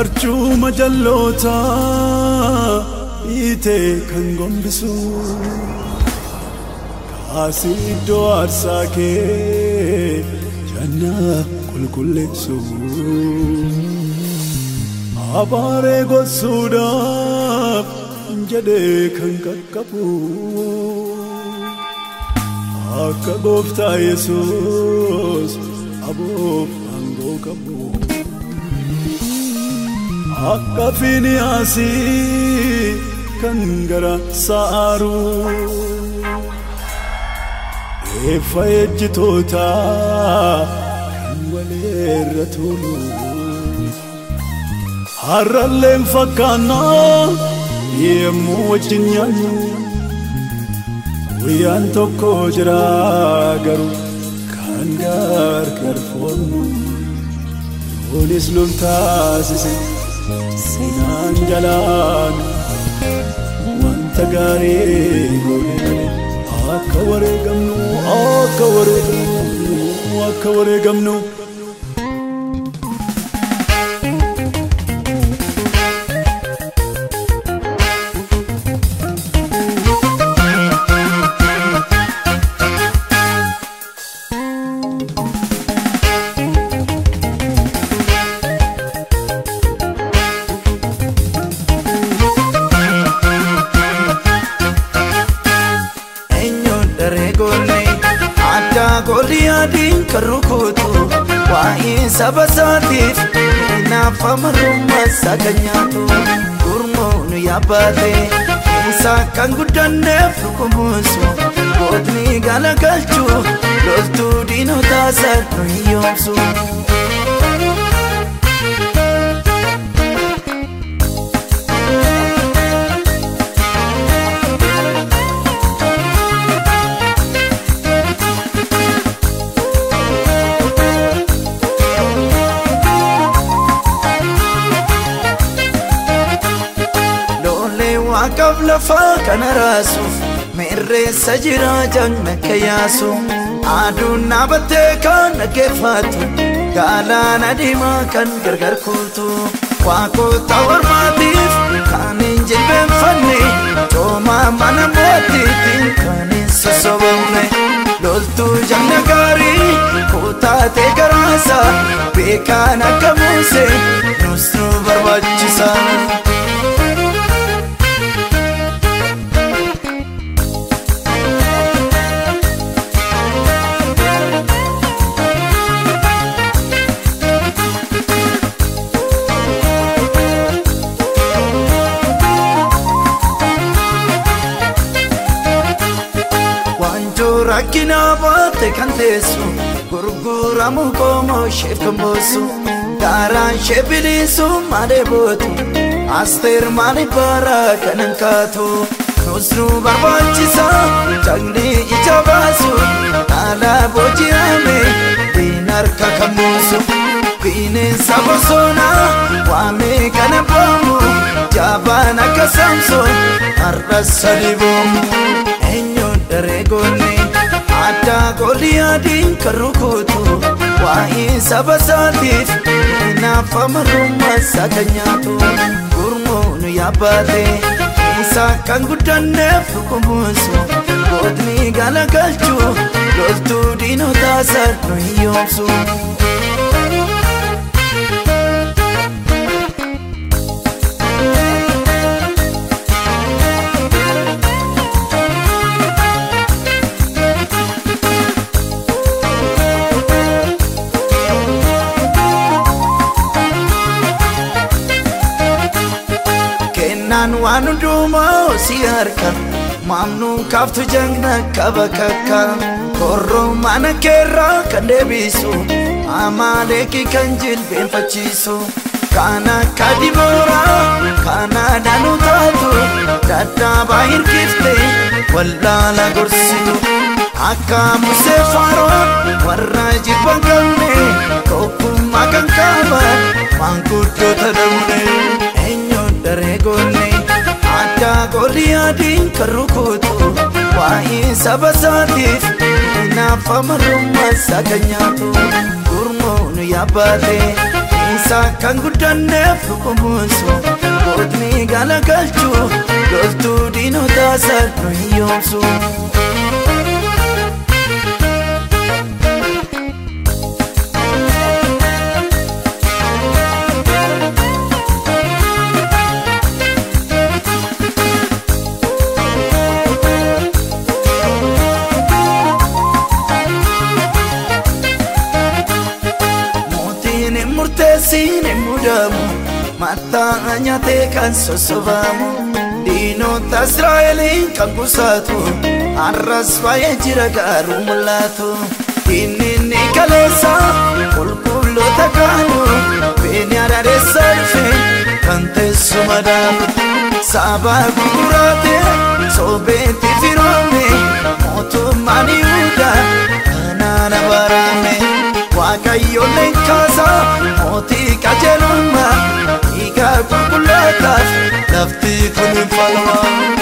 Arcuuma jalloota dhiitee kan gombisu kaasii iddoo aarsaa kee jannaa qulqulleessu abaaree gossuudhaaf jedhee kan qaqqabu akka gooftaa yesus aboof aangoo qabu. Akka fiiniyaasii kan gara sa'aaru eeffa ejjitoota kan waleerra tolu. Harralleen fakkaannaa yemmuu wajjin nyaannu. Guyyaan tokko jira garuu kan gargar foonnu. Yoonis nun Seenaan jalaan wanta gaarii goone akka wareegamnu akka wareegamnu akka wareegamnu. Goliyaadiin kan rukutu. Waa'ee saba isaatiif naaf amarummaa isaa kan nyaatu gurmuun yaabbaate isaa kan guddanneef dhukumuusu gootni galagalchu loltuu diinotaa isaa nu hiyyoomsu. Waaqaaf lafaa kana raasuuf mirreessa jira jagna kayyaasu aduun dhaabattee kan dhaggeeffatu galaana diimaa kan gargar kuutu waaqota ormaatiif kan hin jilbeenfanne coomaa mana mootiitiin kan hin sossobamne loltuu jagna gaarii kutaatee garaasa beekaan akka muuse nus nu barbaachisa. Rakkina baate kan teessu gurguramu qomoo isheef kan boossu daaraan ishee bilisu maalee bootu asteer maali baraa kan hin kaatu nus nu barbaachisa jagni ija baasu dhaala booji'ame biin harka kan buusu bineensa bosonaa waamee kana boomu jaabaan akka saamsoon har'a sadi boomu eenyuun daree goonee addaa Goliyaadiin kan rukutu waa'ee saba isaatiif naaf amarummaa isaa kan nyaatu gurmuun yaabbaate isaa kan guddanneef dhukumuusu gootni galagalchu loltuu diinotaa isaa nu hiyyoomsu. kennaan waan hundumaa si harka maamnuun kaaftu jagna qaba kakka korroo mana keerraa kan deebisu amaaleekii kan jilbeenfachiisu kan akka dibooraa kana danuu taatu dadhaabaa hirkifte wallaala gorsitu. Akka musee faaroon warra jibban qabne tokkummaa kan qaban maanguddoota dabne eenyuun daree goonne addaa Goliyaadiin kan rukutu waa'ee saba isaatiif naaf amarummaa isaa kan nyaatu gurmuun yaabbaate keessaa kan guddanneef dhukkumuusu gootni galagalchuu loltuu diinotaa sadhu hiyyoomsu. Mootiin Mataa nyaatee kan sosobamu Diinota Israa'eliin kan gusaatu Har'as baay'ee jira garuu mul'atu Diinni ni kaleessa qulqulloota kaanu Beeni arareessa dhufe kan teessuma dhaabu Sabaa gurguraate soobeetti firoome Mootummaan Yihudaa kanaan abaarame Waaqayyoon leenkaasa mootii qajeelummaa لاف لافتي كل فلوان